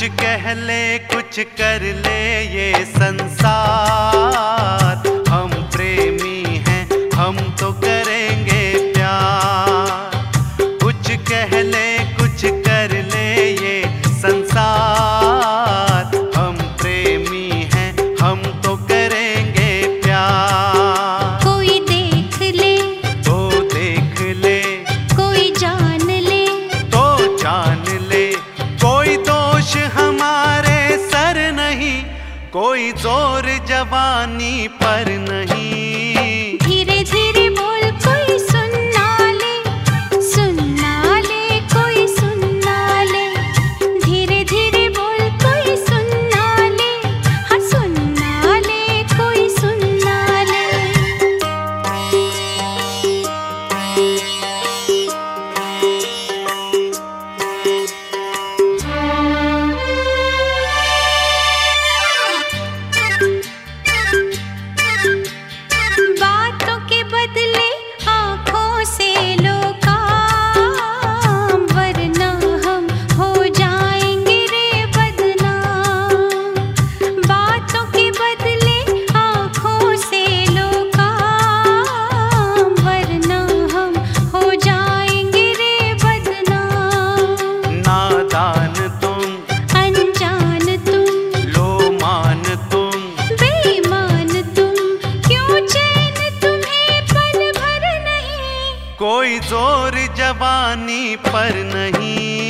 कुछ कह ले कुछ कर ले ये संसार। हम प्रेमी हैं हम तो कर... ज़ोर जवानी पर न जवानी पर नहीं।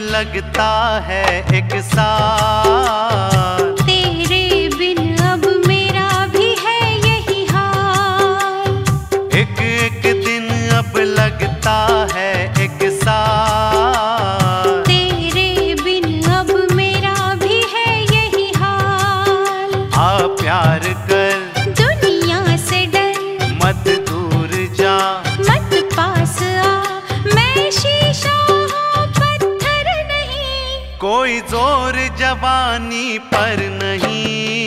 लगता है एक साथ। तेरे बिन अब मेरा भी है यही हाल। एक एक दिन अब लगता है एक साथ। तेरे बिन अब मेरा भी है यही हाल। आ प्यार कर ज़ोर जवानी पर नहीं।